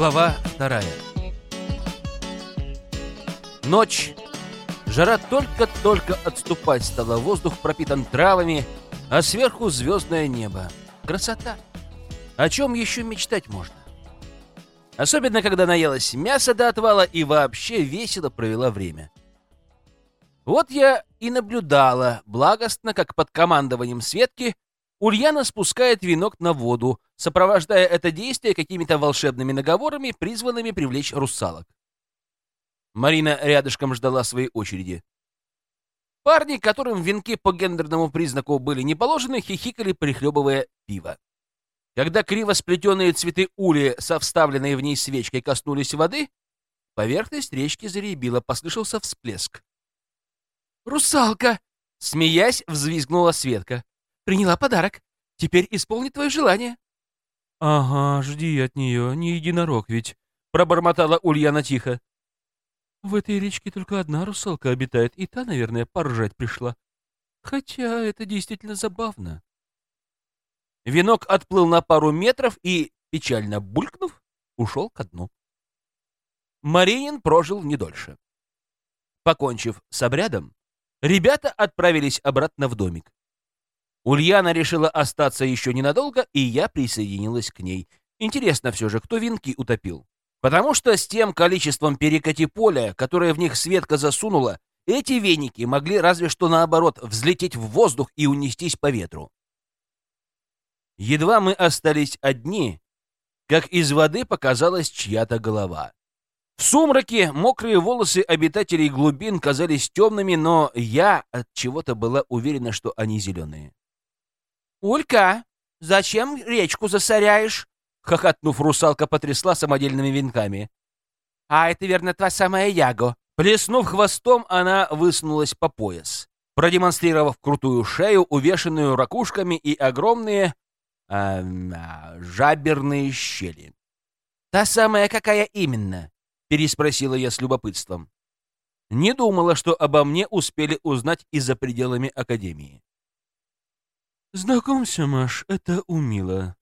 Глава вторая. Ночь. Жара только-только отступать стала, воздух пропитан травами, а сверху звездное небо. Красота. О чем еще мечтать можно? Особенно, когда наелась мяса до отвала и вообще весело провела время. Вот я и наблюдала благостно, как под командованием Светки Ульяна спускает венок на воду, сопровождая это действие какими-то волшебными наговорами, призванными привлечь русалок. Марина рядышком ждала своей очереди. Парни, которым венки по гендерному признаку были не положены, хихикали, прихлебывая пиво. Когда криво сплетенные цветы ули со вставленной в ней свечкой коснулись воды, поверхность речки заребила, послышался всплеск. «Русалка!» — смеясь, взвизгнула Светка. Приняла подарок. Теперь исполнит твое желание». «Ага, жди от нее, не единорог ведь», — пробормотала Ульяна тихо. «В этой речке только одна русалка обитает, и та, наверное, поржать пришла. Хотя это действительно забавно». Венок отплыл на пару метров и, печально булькнув, ушел ко дну. Маринин прожил не дольше. Покончив с обрядом, ребята отправились обратно в домик. Ульяна решила остаться еще ненадолго, и я присоединилась к ней. Интересно все же, кто венки утопил? Потому что с тем количеством перекати поля, которое в них Светка засунула, эти веники могли разве что наоборот взлететь в воздух и унестись по ветру. Едва мы остались одни, как из воды показалась чья-то голова. В сумраке мокрые волосы обитателей глубин казались темными, но я от чего-то была уверена, что они зеленые. «Улька, зачем речку засоряешь?» Хохотнув, русалка потрясла самодельными венками. «А это, верно, твоя самая Яго». Плеснув хвостом, она высунулась по пояс, продемонстрировав крутую шею, увешанную ракушками и огромные э, жаберные щели. «Та самая какая именно?» — переспросила я с любопытством. Не думала, что обо мне успели узнать и за пределами Академии. «Знакомься, Маш, это Умила.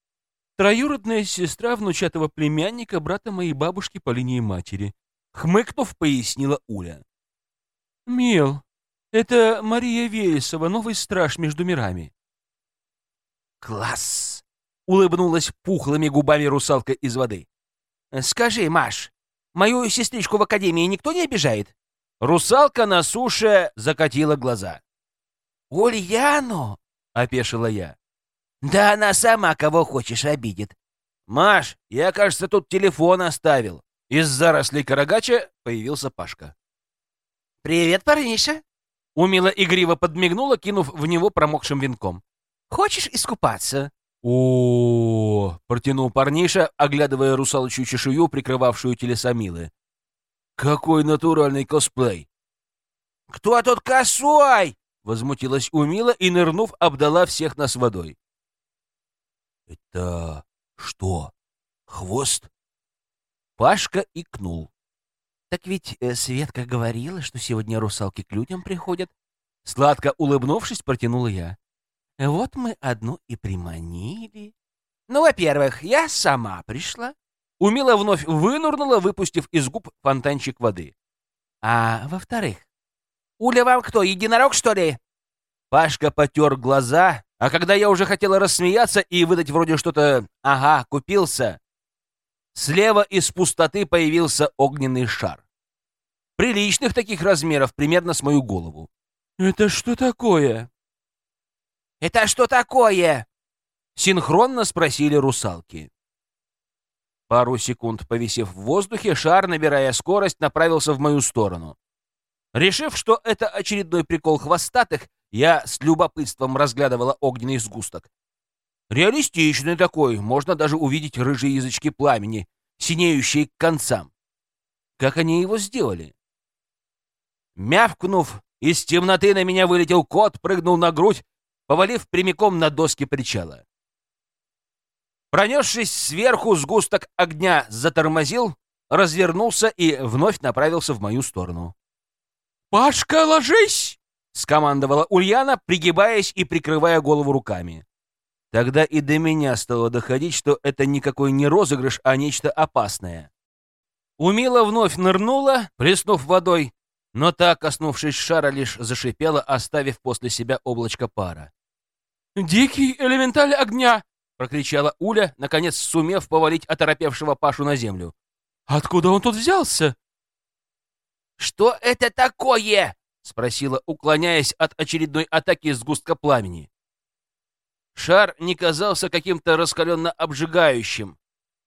Троюродная сестра внучатого племянника брата моей бабушки по линии матери», — хмыкнув, пояснила Уля. «Мил, это Мария Вересова, новый страж между мирами». «Класс!» — улыбнулась пухлыми губами русалка из воды. «Скажи, Маш, мою сестричку в академии никто не обижает?» Русалка на суше закатила глаза. «Ульяну!» Опешила я. «Да она сама кого хочешь обидит». «Маш, я, кажется, тут телефон оставил». Из зарослей карагача появился Пашка. «Привет, парниша!» Умила игриво подмигнула, кинув в него промокшим венком. «Хочешь искупаться?» о, -о, -о протянул парниша, оглядывая русалочью чешую, прикрывавшую телеса Милы. «Какой натуральный косплей!» «Кто тут косой?» Возмутилась Умила и, нырнув, обдала всех нас водой. «Это что, хвост?» Пашка икнул. «Так ведь э, Светка говорила, что сегодня русалки к людям приходят». Сладко улыбнувшись, протянула я. «Вот мы одну и приманили». «Ну, во-первых, я сама пришла». Умила вновь вынурнула, выпустив из губ фонтанчик воды. «А во-вторых, Уля вам кто, единорог, что ли?» Пашка потер глаза, а когда я уже хотела рассмеяться и выдать вроде что-то «ага, купился», слева из пустоты появился огненный шар. Приличных таких размеров, примерно с мою голову. «Это что такое?» «Это что такое?» Синхронно спросили русалки. Пару секунд повисев в воздухе, шар, набирая скорость, направился в мою сторону. Решив, что это очередной прикол хвостатых, я с любопытством разглядывала огненный сгусток. Реалистичный такой, можно даже увидеть рыжие язычки пламени, синеющие к концам. Как они его сделали? Мявкнув, из темноты на меня вылетел кот, прыгнул на грудь, повалив прямиком на доски причала. Пронесшись сверху, сгусток огня затормозил, развернулся и вновь направился в мою сторону. «Пашка, ложись!» — скомандовала Ульяна, пригибаясь и прикрывая голову руками. Тогда и до меня стало доходить, что это никакой не розыгрыш, а нечто опасное. Умила вновь нырнула, плеснув водой, но та, коснувшись шара, лишь зашипела, оставив после себя облачко пара. «Дикий элементаль огня!» — прокричала Уля, наконец сумев повалить оторопевшего Пашу на землю. «Откуда он тут взялся?» «Что это такое?» — спросила, уклоняясь от очередной атаки сгустка пламени. Шар не казался каким-то раскаленно обжигающим,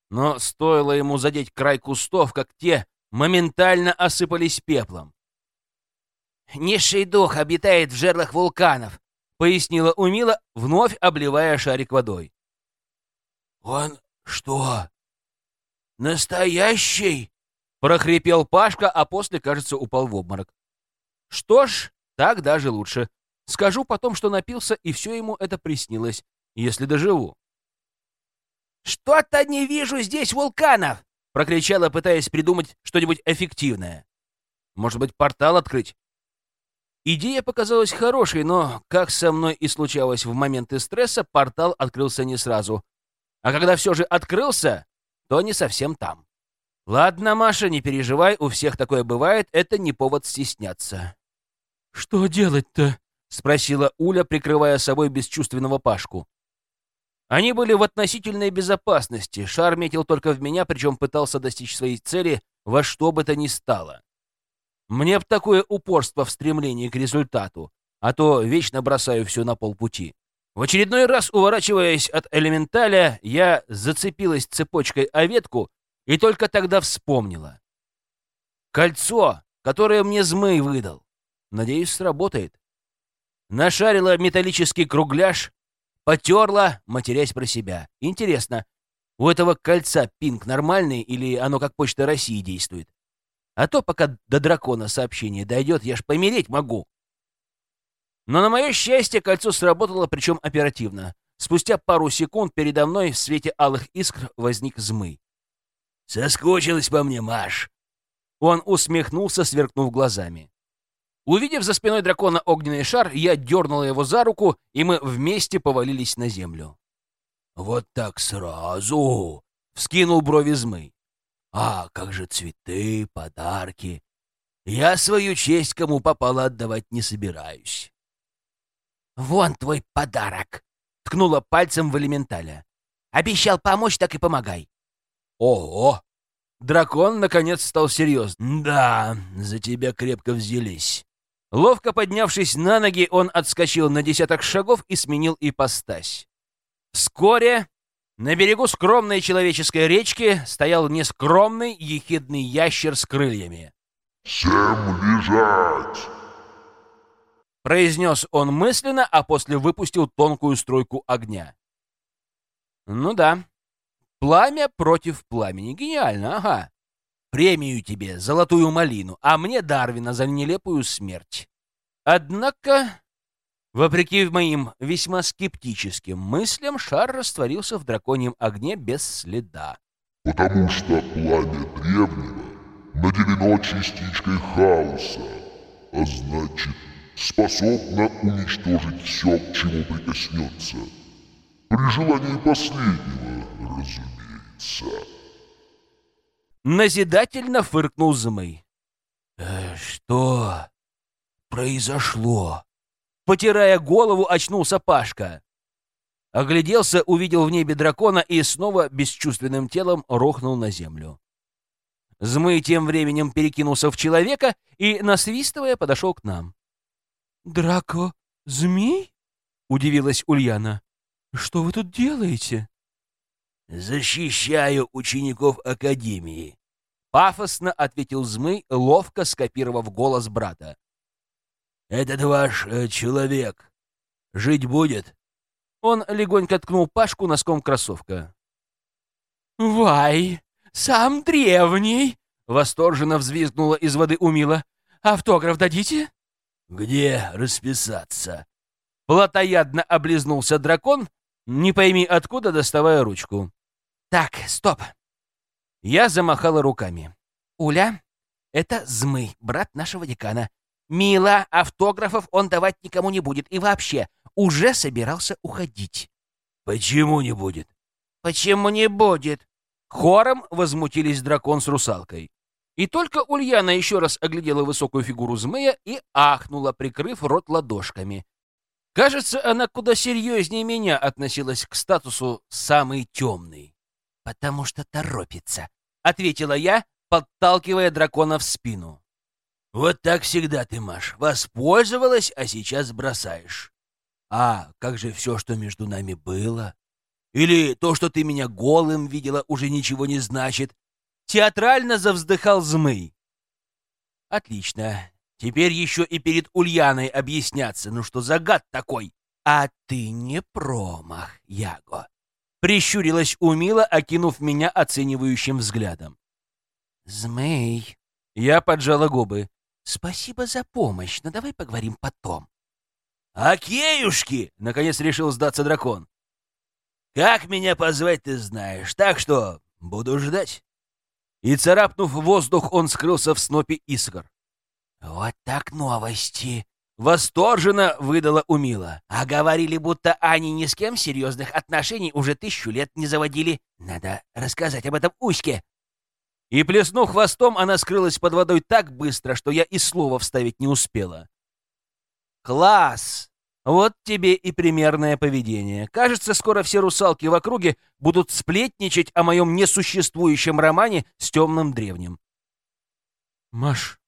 но стоило ему задеть край кустов, как те моментально осыпались пеплом. «Низший дух обитает в жерлах вулканов», — пояснила Умила, вновь обливая шарик водой. «Он что, настоящий?» — прохрипел Пашка, а после, кажется, упал в обморок. «Что ж, так даже лучше. Скажу потом, что напился, и все ему это приснилось, если доживу». «Что-то не вижу здесь вулканов!» — прокричала, пытаясь придумать что-нибудь эффективное. «Может быть, портал открыть?» Идея показалась хорошей, но, как со мной и случалось в моменты стресса, портал открылся не сразу. А когда все же открылся, то не совсем там. Ладно, Маша, не переживай, у всех такое бывает, это не повод стесняться. «Что делать-то?» — спросила Уля, прикрывая собой бесчувственного Пашку. Они были в относительной безопасности, шар метил только в меня, причем пытался достичь своей цели во что бы то ни стало. Мне б такое упорство в стремлении к результату, а то вечно бросаю все на полпути. В очередной раз, уворачиваясь от элементаля, я зацепилась цепочкой о ветку и только тогда вспомнила. Кольцо, которое мне Змей выдал. Надеюсь, сработает. Нашарила металлический кругляш, потерла, матерясь про себя. Интересно, у этого кольца пинг нормальный или оно как почта России действует? А то, пока до дракона сообщение дойдет, я ж помереть могу. Но на мое счастье кольцо сработало, причем оперативно. Спустя пару секунд передо мной в свете алых искр возник змый. «Соскучилась по мне, Маш!» Он усмехнулся, сверкнув глазами. Увидев за спиной дракона огненный шар, я дернула его за руку, и мы вместе повалились на землю. «Вот так сразу!» — вскинул брови змый. А как же цветы, подарки? Я свою честь кому попало отдавать не собираюсь. «Вон твой подарок!» — ткнула пальцем в элементаля. «Обещал помочь, так и помогай». «Ого!» Дракон, наконец, стал серьезным. «Да, за тебя крепко взялись». Ловко поднявшись на ноги, он отскочил на десяток шагов и сменил ипостась. Вскоре на берегу скромной человеческой речки стоял нескромный ехидный ящер с крыльями. «Всем лежать!» Произнес он мысленно, а после выпустил тонкую стройку огня. «Ну да, пламя против пламени. Гениально, ага. Премию тебе, золотую малину, а мне Дарвина за нелепую смерть. Однако Вопреки моим весьма скептическим мыслям, шар растворился в драконьем огне без следа. «Потому что пламя древнего наделено частичкой хаоса, а значит, способно уничтожить все, к чему прикоснется. При желании последнего, разумеется». Назидательно фыркнул Змей. «Э, «Что произошло?» Потирая голову, очнулся Пашка. Огляделся, увидел в небе дракона и снова бесчувственным телом рухнул на землю. Змый тем временем перекинулся в человека и, насвистывая, подошел к нам. «Драко, змей?» — удивилась Ульяна. «Что вы тут делаете?» «Защищаю учеников Академии», — пафосно ответил Змый, ловко скопировав голос брата. «Этот ваш э, человек жить будет?» Он легонько ткнул Пашку носком кроссовка. «Вай, сам древний!» — восторженно взвизгнула из воды Умила. «Автограф дадите?» «Где расписаться?» Платоядно облизнулся дракон, не пойми откуда, доставая ручку. «Так, стоп!» Я замахала руками. «Уля, это Змый, брат нашего декана. Мила, автографов он давать никому не будет. И вообще, уже собирался уходить. Почему не будет? Почему не будет? Хором возмутились дракон с русалкой. И только Ульяна еще раз оглядела высокую фигуру змея и ахнула, прикрыв рот ладошками. Кажется, она куда серьезнее меня относилась к статусу «самый темный». «Потому что торопится», — ответила я, подталкивая дракона в спину. «Вот так всегда ты, Маш. Воспользовалась, а сейчас бросаешь. А как же все, что между нами было? Или то, что ты меня голым видела, уже ничего не значит?» Театрально завздыхал Змый. «Отлично. Теперь еще и перед Ульяной объясняться. Ну что за гад такой? А ты не промах, Яго!» Прищурилась Умила, окинув меня оценивающим взглядом. «Змей!» Я поджала губы. «Спасибо за помощь, но давай поговорим потом». «Океюшки!» — наконец решил сдаться дракон. «Как меня позвать, ты знаешь, так что буду ждать». И, царапнув воздух, он скрылся в снопе искр. «Вот так новости!» — восторженно выдала Умила. «А говорили, будто они ни с кем серьезных отношений уже тысячу лет не заводили. Надо рассказать об этом Уське». И, плеснув хвостом, она скрылась под водой так быстро, что я и слова вставить не успела. «Класс! Вот тебе и примерное поведение. Кажется, скоро все русалки в округе будут сплетничать о моем несуществующем романе с темным древним». «Маш,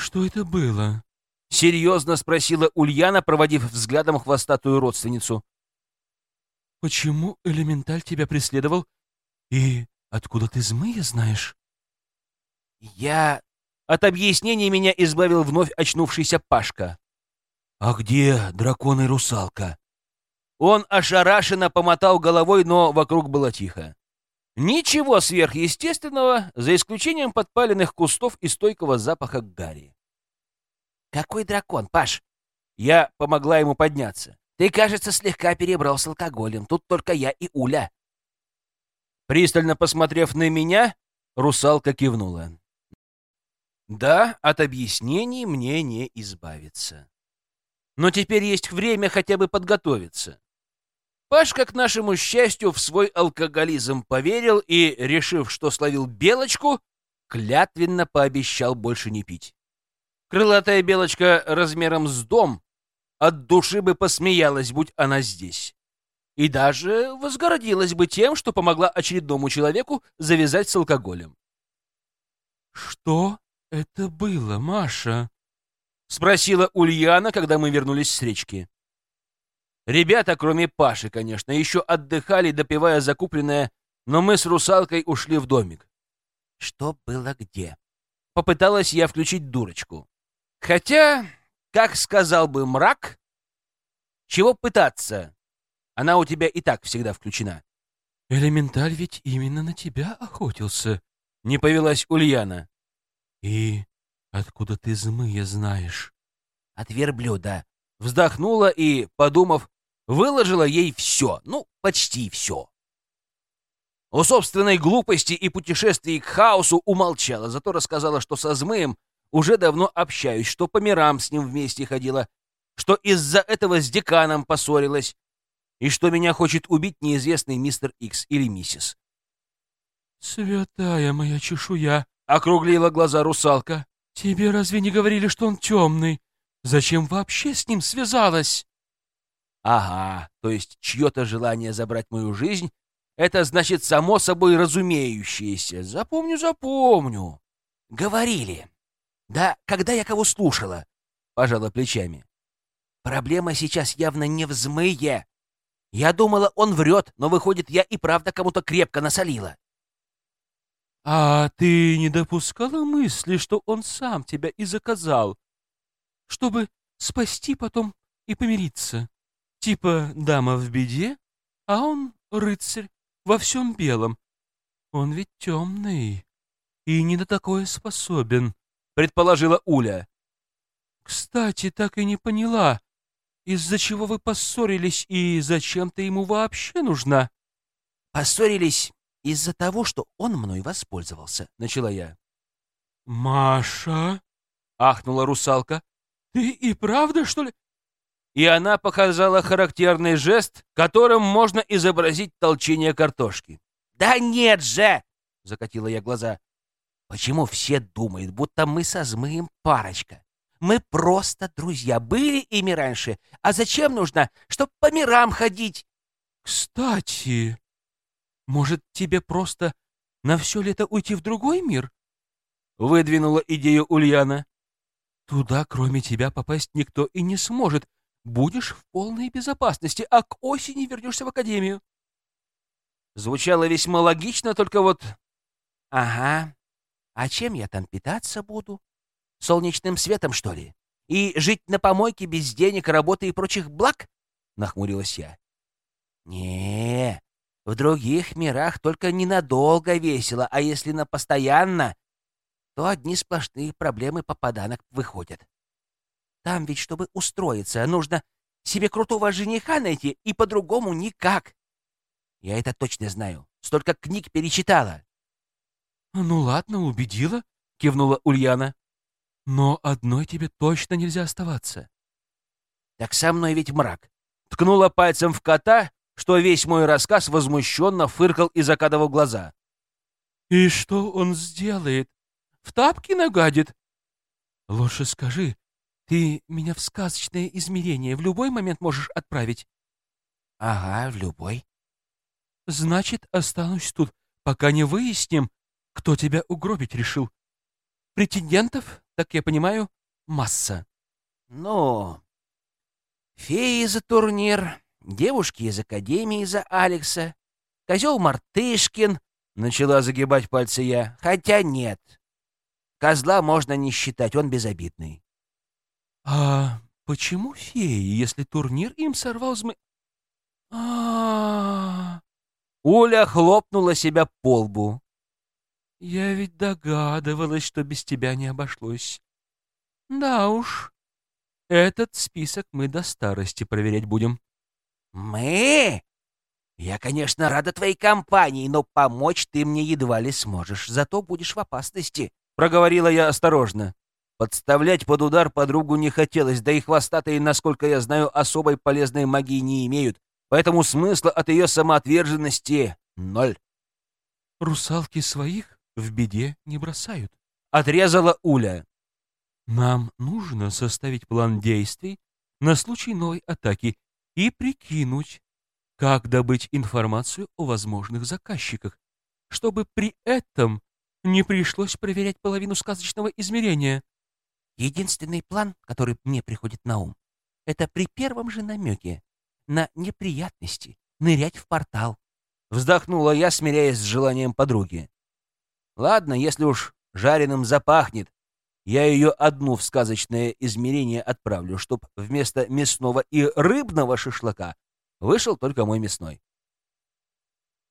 что это было?» — серьезно спросила Ульяна, проводив взглядом хвостатую родственницу. «Почему элементаль тебя преследовал и Откуда ты змея знаешь? Я... От объяснений меня избавил вновь очнувшийся Пашка. А где дракон и русалка? Он ошарашенно помотал головой, но вокруг было тихо. Ничего сверхъестественного, за исключением подпаленных кустов и стойкого запаха гари. «Какой дракон, Паш?» Я помогла ему подняться. «Ты, кажется, слегка перебрал с алкоголем. Тут только я и Уля». Пристально посмотрев на меня, русалка кивнула. Да, от объяснений мне не избавиться. Но теперь есть время хотя бы подготовиться. Пашка, к нашему счастью, в свой алкоголизм поверил и, решив, что словил белочку, клятвенно пообещал больше не пить. Крылатая белочка размером с дом от души бы посмеялась, будь она здесь и даже возгордилась бы тем, что помогла очередному человеку завязать с алкоголем. «Что это было, Маша?» — спросила Ульяна, когда мы вернулись с речки. Ребята, кроме Паши, конечно, еще отдыхали, допивая закупленное, но мы с русалкой ушли в домик. Что было где? Попыталась я включить дурочку. Хотя, как сказал бы мрак, чего пытаться? Она у тебя и так всегда включена. Элементаль ведь именно на тебя охотился. Не повелась Ульяна. И откуда ты змыя знаешь? От верблюда. Вздохнула и, подумав, выложила ей все, ну, почти все. О собственной глупости и путешествии к хаосу умолчала, зато рассказала, что со змеем уже давно общаюсь, что по мирам с ним вместе ходила, что из-за этого с деканом поссорилась, и что меня хочет убить неизвестный мистер Икс или миссис. «Святая моя чешуя!» — округлила глаза русалка. «Тебе разве не говорили, что он темный? Зачем вообще с ним связалась?» «Ага, то есть чье-то желание забрать мою жизнь — это значит само собой разумеющееся. Запомню, запомню». «Говорили. Да, когда я кого слушала?» — пожала плечами. «Проблема сейчас явно не в змее, я думала, он врет, но выходит, я и правда кому-то крепко насолила. А ты не допускала мысли, что он сам тебя и заказал, чтобы спасти потом и помириться? Типа дама в беде, а он рыцарь во всем белом. Он ведь темный и не на такое способен, предположила Уля. Кстати, так и не поняла, из-за чего вы поссорились и зачем ты ему вообще нужна? Поссорились из-за того, что он мной воспользовался, начала я. Маша, ахнула русалка. Ты и правда, что ли? И она показала характерный жест, которым можно изобразить толчение картошки. «Да нет же!» — закатила я глаза. «Почему все думают, будто мы со Змыем парочка? Мы просто друзья, были ими раньше. А зачем нужно, чтоб по мирам ходить?» «Кстати, может, тебе просто на все лето уйти в другой мир?» — выдвинула идею Ульяна. «Туда, кроме тебя, попасть никто и не сможет, будешь в полной безопасности, а к осени вернешься в академию. Звучало весьма логично, только вот... Ага. А чем я там питаться буду? Солнечным светом, что ли? И жить на помойке без денег, работы и прочих благ? Нахмурилась я. не в других мирах только ненадолго весело, а если на постоянно, то одни сплошные проблемы попаданок выходят. Там ведь, чтобы устроиться, нужно себе крутого жениха найти, и по-другому никак. Я это точно знаю. Столько книг перечитала. «Ну ладно, убедила», — кивнула Ульяна. «Но одной тебе точно нельзя оставаться». «Так со мной ведь мрак». Ткнула пальцем в кота, что весь мой рассказ возмущенно фыркал и закадывал глаза. «И что он сделает? В тапки нагадит?» «Лучше скажи, ты меня в сказочное измерение в любой момент можешь отправить? Ага, в любой. Значит, останусь тут, пока не выясним, кто тебя угробить решил. Претендентов, так я понимаю, масса. Ну, феи за турнир, девушки из Академии за Алекса, козел Мартышкин, начала загибать пальцы я. Хотя нет. Козла можно не считать, он безобидный. А почему феи, если турнир им сорвал змы... а, Уля хлопнула себя по лбу. Я ведь догадывалась, что без тебя не обошлось. Да уж, этот список мы до старости проверять будем. Мы? Я, конечно, рада твоей компании, но помочь ты мне едва ли сможешь, зато будешь в опасности, проговорила я осторожно. Подставлять под удар подругу не хотелось, да и хвостатые, насколько я знаю, особой полезной магии не имеют, поэтому смысла от ее самоотверженности — ноль. «Русалки своих в беде не бросают», — отрезала Уля. «Нам нужно составить план действий на случай новой атаки и прикинуть, как добыть информацию о возможных заказчиках, чтобы при этом не пришлось проверять половину сказочного измерения. Единственный план, который мне приходит на ум, это при первом же намеке на неприятности нырять в портал. Вздохнула я, смиряясь с желанием подруги. Ладно, если уж жареным запахнет, я ее одну в сказочное измерение отправлю, чтоб вместо мясного и рыбного шашлыка вышел только мой мясной.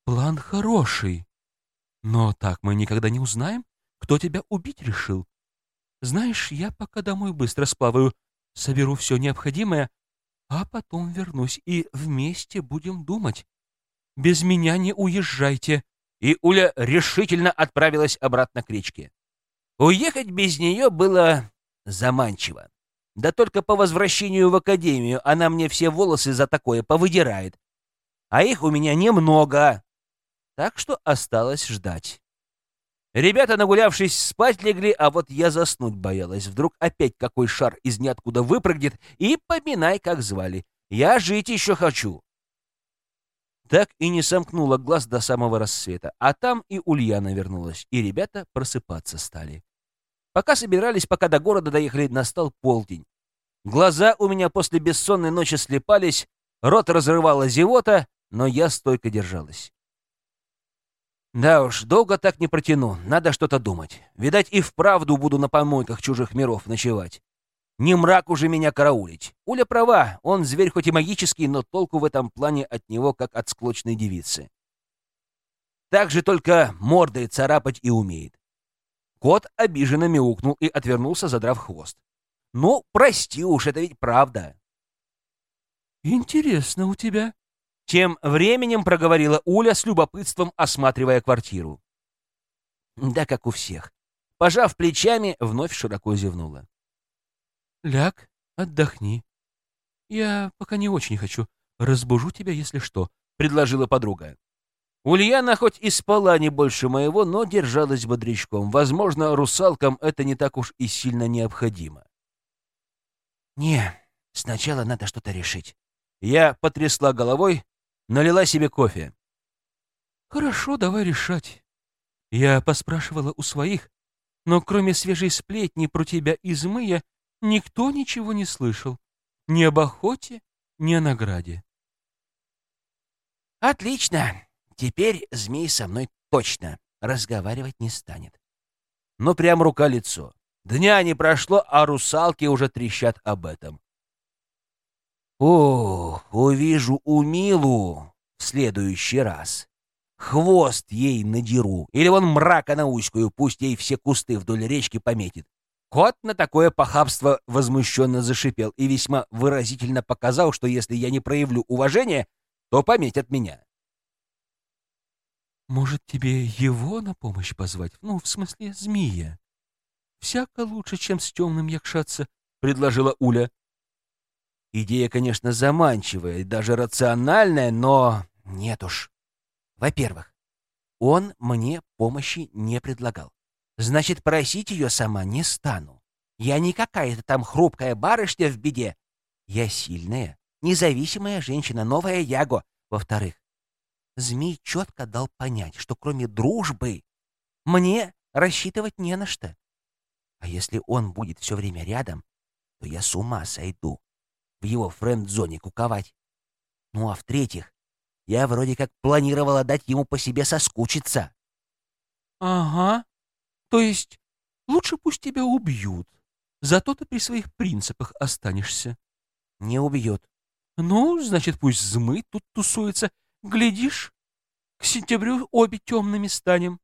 План хороший, но так мы никогда не узнаем, кто тебя убить решил. Знаешь, я пока домой быстро сплаваю, соберу все необходимое, а потом вернусь, и вместе будем думать. Без меня не уезжайте. И Уля решительно отправилась обратно к речке. Уехать без нее было заманчиво. Да только по возвращению в академию она мне все волосы за такое повыдирает. А их у меня немного. Так что осталось ждать. Ребята, нагулявшись, спать легли, а вот я заснуть боялась. Вдруг опять какой шар из ниоткуда выпрыгнет, и поминай, как звали. Я жить еще хочу. Так и не сомкнула глаз до самого рассвета, а там и Ульяна вернулась, и ребята просыпаться стали. Пока собирались, пока до города доехали, настал полдень. Глаза у меня после бессонной ночи слепались, рот разрывала зевота, но я стойко держалась. Да уж, долго так не протяну, надо что-то думать. Видать, и вправду буду на помойках чужих миров ночевать. Не мрак уже меня караулить. Уля права, он зверь хоть и магический, но толку в этом плане от него, как от склочной девицы. Так же только мордой царапать и умеет. Кот обиженно мяукнул и отвернулся, задрав хвост. «Ну, прости уж, это ведь правда». «Интересно у тебя», тем временем проговорила Уля с любопытством, осматривая квартиру. Да, как у всех. Пожав плечами, вновь широко зевнула. «Ляг, отдохни. «Я пока не очень хочу. Разбужу тебя, если что», — предложила подруга. Ульяна хоть и спала не больше моего, но держалась бодрячком. Возможно, русалкам это не так уж и сильно необходимо. «Не, сначала надо что-то решить». Я потрясла головой, налила себе кофе. «Хорошо, давай решать. Я поспрашивала у своих, но кроме свежей сплетни про тебя из Мыя никто ничего не слышал. Ни об охоте, ни о награде». «Отлично. Теперь змей со мной точно разговаривать не станет. Но прям рука-лицо. Дня не прошло, а русалки уже трещат об этом. Ох, увижу у Милу в следующий раз. Хвост ей надеру. Или вон мрака науськую, пусть ей все кусты вдоль речки пометит. Кот на такое похабство возмущенно зашипел и весьма выразительно показал, что если я не проявлю уважения, то пометят меня. Может, тебе его на помощь позвать? Ну, в смысле, змея. Всяко лучше, чем с темным якшаться, — предложила Уля. Идея, конечно, заманчивая, даже рациональная, но нет уж. Во-первых, он мне помощи не предлагал. Значит, просить ее сама не стану. Я не какая-то там хрупкая барышня в беде. Я сильная, независимая женщина, новая Яго. Во-вторых, змей четко дал понять, что кроме дружбы мне рассчитывать не на что. А если он будет все время рядом, то я с ума сойду в его френд-зоне куковать. Ну а в-третьих, я вроде как планировала дать ему по себе соскучиться. — Ага. То есть лучше пусть тебя убьют. Зато ты при своих принципах останешься. — Не убьют. — Ну, значит, пусть змы тут тусуется. Глядишь, к сентябрю обе темными станем.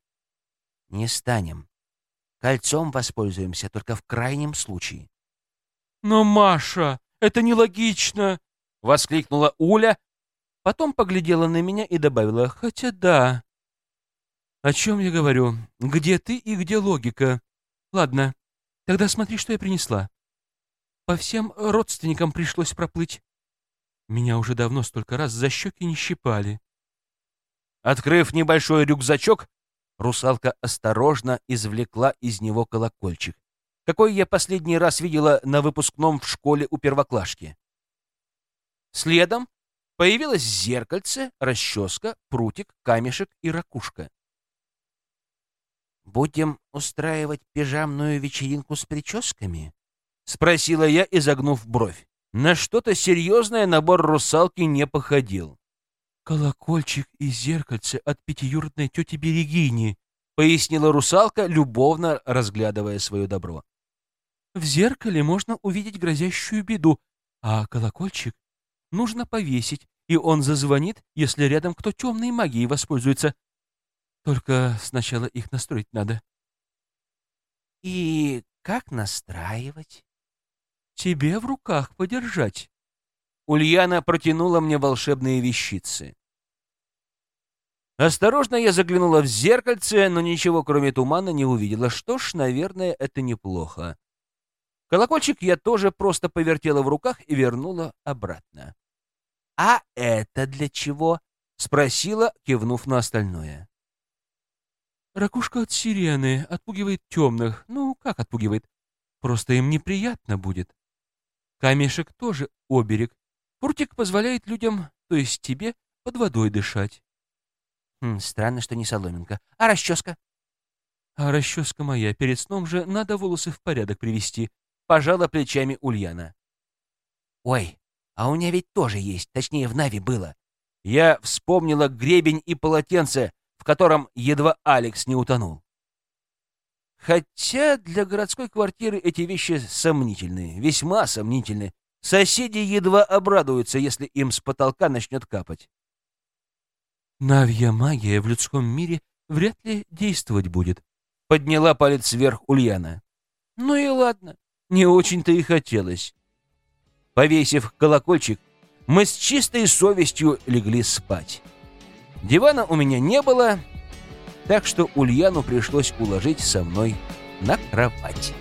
— Не станем. Кольцом воспользуемся только в крайнем случае. — Но, Маша, это нелогично! — воскликнула Уля, потом поглядела на меня и добавила, хотя да. О чем я говорю? Где ты и где логика? Ладно, тогда смотри, что я принесла. По всем родственникам пришлось проплыть. Меня уже давно столько раз за щеки не щипали. Открыв небольшой рюкзачок, русалка осторожно извлекла из него колокольчик, какой я последний раз видела на выпускном в школе у первоклашки. Следом появилось зеркальце, расческа, прутик, камешек и ракушка. «Будем устраивать пижамную вечеринку с прическами?» — спросила я, изогнув бровь. На что-то серьезное набор русалки не походил. «Колокольчик и зеркальце от пятиюродной тети Берегини», — пояснила русалка, любовно разглядывая свое добро. «В зеркале можно увидеть грозящую беду, а колокольчик нужно повесить, и он зазвонит, если рядом кто темной магией воспользуется. Только сначала их настроить надо». «И как настраивать?» тебе в руках подержать. Ульяна протянула мне волшебные вещицы. Осторожно я заглянула в зеркальце, но ничего, кроме тумана, не увидела. Что ж, наверное, это неплохо. Колокольчик я тоже просто повертела в руках и вернула обратно. «А это для чего?» — спросила, кивнув на остальное. «Ракушка от сирены отпугивает темных. Ну, как отпугивает? Просто им неприятно будет. Камешек тоже оберег. Прутик позволяет людям, то есть тебе, под водой дышать. Хм, странно, что не соломинка. А расческа? А расческа моя. Перед сном же надо волосы в порядок привести. Пожала плечами Ульяна. Ой, а у меня ведь тоже есть. Точнее, в Нави было. Я вспомнила гребень и полотенце, в котором едва Алекс не утонул. Хотя для городской квартиры эти вещи сомнительные, весьма сомнительные. Соседи едва обрадуются, если им с потолка начнет капать. «Навья магия в людском мире вряд ли действовать будет», — подняла палец вверх Ульяна. «Ну и ладно, не очень-то и хотелось». Повесив колокольчик, мы с чистой совестью легли спать. Дивана у меня не было, так что Ульяну пришлось уложить со мной на кровать.